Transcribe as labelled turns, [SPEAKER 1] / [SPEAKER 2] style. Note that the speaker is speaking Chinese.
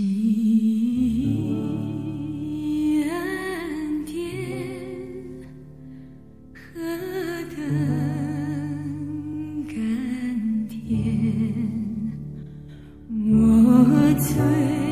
[SPEAKER 1] 寂安天何等甘甜。我醉。